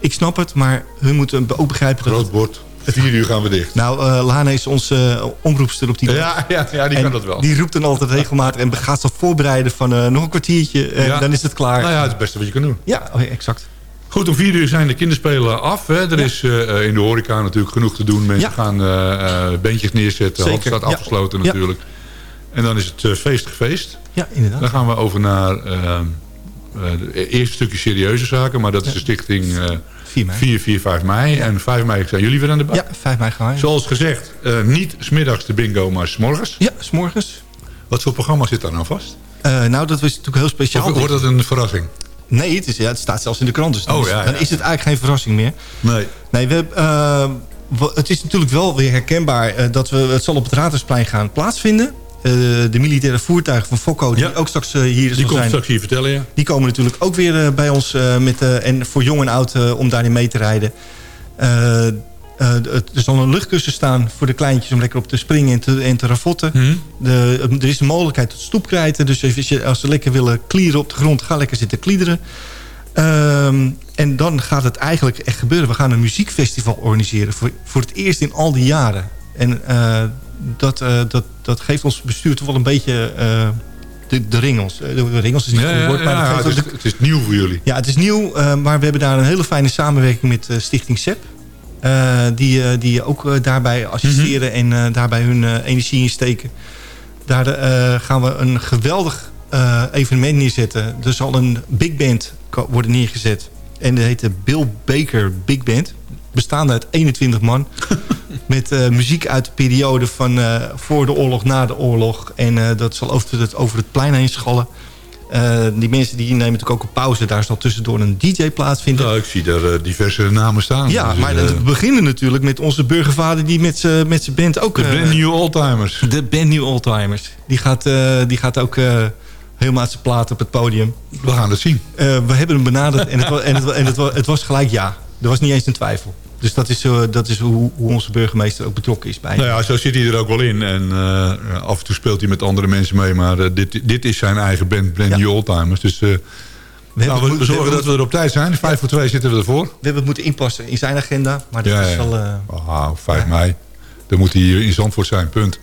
S12: ik snap het, maar hun moeten ook begrijpen dat...
S13: Groot bord. Vier uur gaan we dicht.
S12: Nou, Lana is onze uh, omroepster op die dag.
S13: Ja, ja, ja die
S12: En
S13: kan dat wel.
S12: Die roept dan altijd regelmatig en gaat zich voorbereiden van eh, nog een kwartiertje. En
S13: Ja.
S12: dan is het klaar.
S13: Nou ja, het is het beste wat je kan doen.
S12: Ja, oh ja, exact.
S13: Goed, om vier uur zijn de kinderspelen af. Hè. Er is in de horeca natuurlijk genoeg te doen. Mensen gaan uh, uh, beentjes neerzetten.
S12: Zeker,
S13: staat afgesloten natuurlijk. En dan is het uh, feest.
S12: Ja, inderdaad.
S13: Dan gaan we over naar uh, het eerste stukje serieuze zaken. Maar dat is de stichting uh,
S12: 4, mei.
S13: 4, 4, 5 mei. En 5 mei zijn jullie weer aan de bak.
S12: Ja, 5 mei gaan wij.
S13: Zoals gezegd, uh, niet smiddags de bingo, maar s'morgens.
S12: Ja, s'morgens.
S13: Wat voor programma zit daar nou vast?
S12: Uh, nou, dat was natuurlijk heel speciaal.
S13: Of wordt dat een verrassing?
S12: Nee, het, is, ja, het staat zelfs in de krant. Dus dan,
S13: Oh,
S12: is,
S13: ja, ja.
S12: dan is het eigenlijk geen verrassing meer.
S13: Nee.
S12: Nee, we, uh, het is natuurlijk wel weer herkenbaar dat we, het zal op het Raadhuisplein gaan plaatsvinden. Uh, de militaire voertuigen van Fokko, die
S13: Ja.
S12: ook straks uh, hier
S13: Die
S12: zal
S13: komt
S12: zijn.
S13: straks hier vertellen, ja.
S12: Die komen natuurlijk ook weer uh, bij ons met, en voor jong en oud om daarin mee te rijden. Uh, er zal een luchtkussen staan voor de kleintjes om lekker op te springen en te, en te ravotten.
S13: Hm?
S12: De, er is een mogelijkheid tot stoepkrijten. Dus als, je, als ze lekker willen klieren op de grond, ga lekker zitten kliederen. Um, en dan gaat het eigenlijk echt gebeuren. We gaan een muziekfestival organiseren voor, voor het eerst in al die jaren. En uh, dat, uh, dat, dat geeft ons bestuur toch wel een beetje uh, de, de ringels. De ringels is niet
S13: ja,
S12: goed woord, maar
S13: ja, het, is, het nieuw voor jullie.
S12: ja, het is nieuw, uh, maar we hebben daar een hele fijne samenwerking met uh, Stichting SEP. Uh, die, die ook daarbij assisteren en uh, daarbij hun energie in steken. Daar gaan we een geweldig evenement neerzetten. Er zal een big band worden neergezet. En dat heet de Bill Baker Big Band. Bestaande uit 21 man. <laughs> met uh, muziek uit de periode van uh, voor de oorlog, na de oorlog. En uh, dat zal over het, over het plein heen schallen. Die mensen die nemen natuurlijk ook een pauze. Daar zal tussendoor een DJ plaatsvinden.
S13: Nou, ik zie daar diverse namen staan.
S12: Ja,
S13: Dus,
S12: maar we beginnen natuurlijk met onze burgervader... die met zijn band ook...
S13: de
S12: eh,
S13: brand new oldtimers.
S12: de band New Oldtimers. Die gaat, eh, die gaat ook eh, helemaal zijn plaat op het podium.
S13: We gaan het zien.
S12: Eh, we hebben hem benaderd en, het, en, het, en het, het was gelijk ja. Er was niet eens een twijfel. Dus dat is, eh, dat is hoe, hoe onze burgemeester ook betrokken is bij.
S13: Nou ja, zo zit hij er ook wel in. En uh, af en toe speelt hij met andere mensen mee. Maar uh, dit, dit is zijn eigen band, Brand
S12: Ja.
S13: New Oldtimers. Dus uh,
S12: we,
S13: nou,
S12: hebben,
S13: we, zorgen dat we er op tijd zijn. Vijf voor twee zitten we ervoor.
S12: we hebben het moeten inpassen in zijn agenda. Maar dat
S13: Ja,
S12: is
S13: ja.
S12: wel... eh,
S13: Ah, 5 mei. Dan moet hij hier in Zandvoort zijn, punt. <laughs>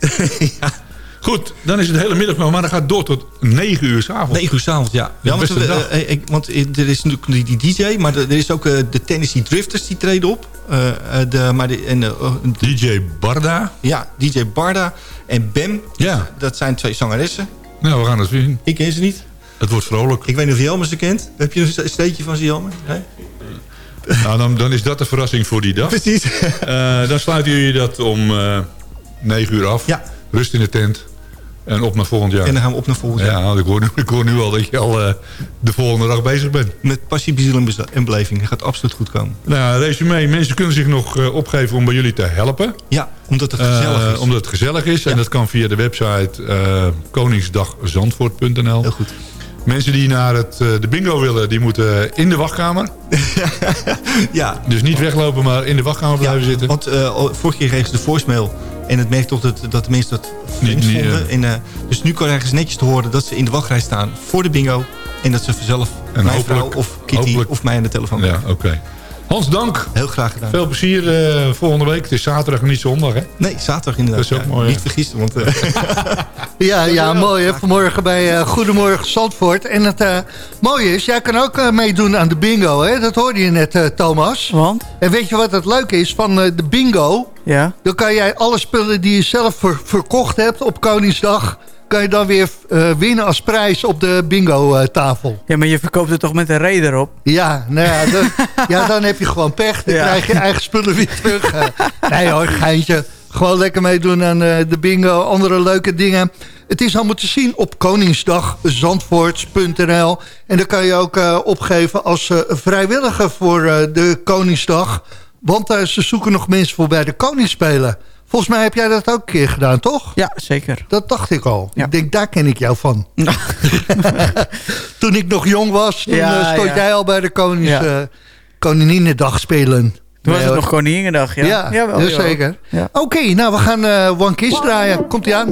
S13: Goed, dan is het hele middag. Maar dan gaat door tot 9 uur s'avonds.
S12: 9 uur s'avonds, ja.
S13: Ja,
S12: want, ik, want eh, er is natuurlijk die, DJ, maar er is ook eh, de Tennessee Drifters die treden op. De, maar de, en, eh,
S13: DJ Barda.
S12: ja, DJ Barda en Bem.
S13: Ja.
S12: Dat zijn twee zangeressen.
S13: Nou, we gaan het zien.
S12: Ik ken ze niet.
S13: Het wordt vrolijk.
S12: Ik weet niet of Jelmer ze kent. Heb je een steentje van ze, Jelmer? Nee?
S13: Nou, dan, dan is dat de verrassing voor die dag.
S12: Precies.
S13: Dan sluiten jullie dat om eh 9 uur af.
S12: Ja.
S13: Rust in de tent. En op naar volgend jaar.
S12: En dan gaan we op naar volgend jaar.
S13: Ja, ik hoor, nu, ik hoor nu al dat je al eh, de volgende dag bezig bent.
S12: Met passie, beziel en beleving. Dat gaat absoluut goed komen.
S13: Nou, resume. Mensen kunnen zich nog eh, opgeven om bij jullie te helpen.
S12: Ja, omdat het
S13: Eh,
S12: gezellig is.
S13: omdat het gezellig is. En dat kan via de website eh koningsdagzandvoort.nl.
S12: Heel goed.
S13: Mensen die naar het, eh, de bingo willen, die moeten in de wachtkamer. <laughs>
S12: Ja,
S13: Dus niet weglopen, maar in de wachtkamer blijven zitten.
S12: want eh, vorige keer kregen ze de voicemail. En het merkt toch dat, dat de mensen dat
S13: Niet-
S12: vonden.
S13: eh.
S12: En, eh, dus nu krijgen ze netjes te horen dat ze in de wachtrij staan voor de bingo. En dat ze
S13: En
S12: mijn vrouw of Kitty
S13: hopelijk-
S12: of mij aan de telefoon
S13: Ja,
S12: krijgen.
S13: oké. Hans, dank.
S12: Heel graag gedaan.
S13: Veel plezier eh, volgende week. Het is zaterdag, niet zondag, hè?
S12: Nee, zaterdag inderdaad.
S13: Dat is ook
S12: ja.
S13: mooi,
S12: Niet
S13: ja.
S12: vergissen, want... eh, <laughs>
S4: Ja, ja, mooi hè. Vanmorgen bij eh, Goedemorgen Zandvoort. En het eh, mooie is, jij kan ook meedoen aan de bingo, hè? Dat hoorde je net, eh, Thomas.
S5: Want?
S4: En weet je wat het leuke is van eh, de bingo?
S5: Ja.
S4: Dan kan jij alle spullen die je zelf ver- verkocht hebt op Koningsdag... kan je dan weer eh, winnen als prijs op de bingo-tafel.
S5: Ja, maar je verkoopt het toch met een reden erop?
S4: Ja, nou ja, dan, ja, dan heb je gewoon pech. Dan <laughs>
S5: Ja.
S4: krijg je eigen spullen weer terug. Eh, nee hoor, geintje. Gewoon lekker meedoen aan eh, de bingo, andere leuke dingen. Het is allemaal te zien op koningsdagzandvoort.nl. En dan kan je ook eh, opgeven als eh, vrijwilliger voor eh, de Koningsdag. Want eh, ze zoeken nog mensen voor bij de Koningsspelen. Volgens mij heb jij dat ook een keer gedaan, toch?
S5: Ja, zeker.
S4: Dat dacht ik al.
S5: Ja.
S4: Ik denk, daar ken ik jou van. <laughs> Toen ik nog jong was, toen
S5: Ja,
S4: eh, stond
S5: ja.
S4: jij al bij de konings,
S5: Ja.
S4: eh, Koninginnedag spelen.
S5: Toen was het
S4: hoor.
S5: nog Koninginnedag, ja?
S4: Ja,
S5: Jawel,
S4: dus zeker.
S5: Ja.
S4: Oké, nou we gaan eh One Kiss draaien. Komt ie aan.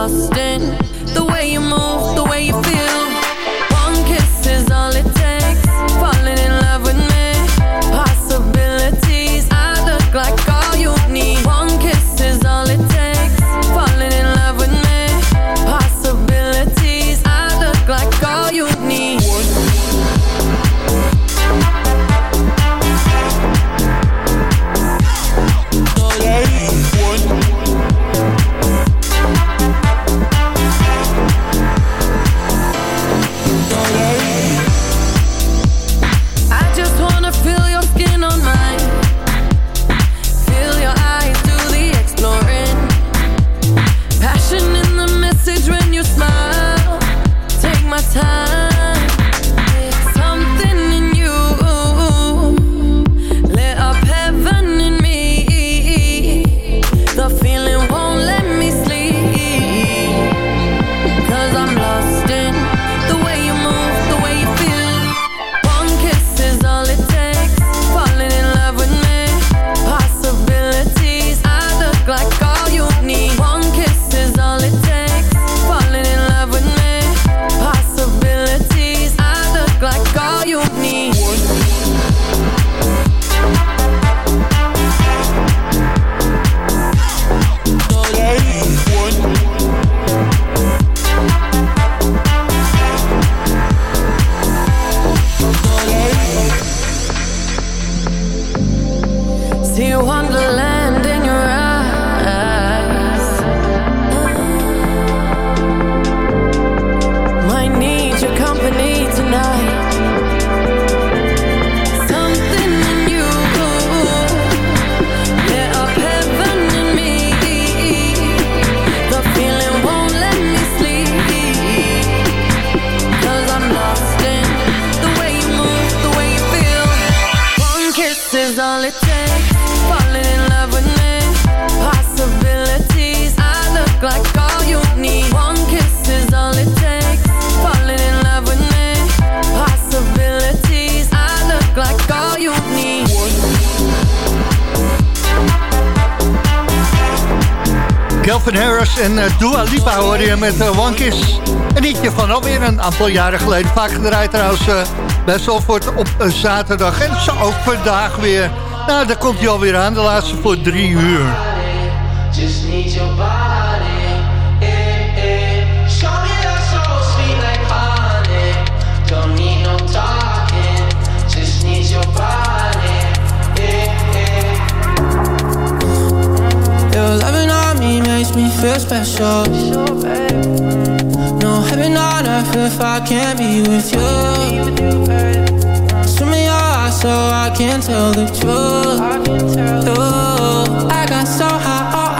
S7: lost
S4: Harris en uh, Dua Lipa hoorde je met uh, One Een liedje van alweer een aantal jaren geleden. Vaak gedraaid trouwens uh, bij Zalvoort op een zaterdag. En zo ook vandaag weer. Nou, daar komt hij alweer aan. De laatste voor drie uur.
S8: makes me feel special. No heaven on earth if I can't be with you. Swim me your heart so I can tell the truth. Ooh, I got so high oh,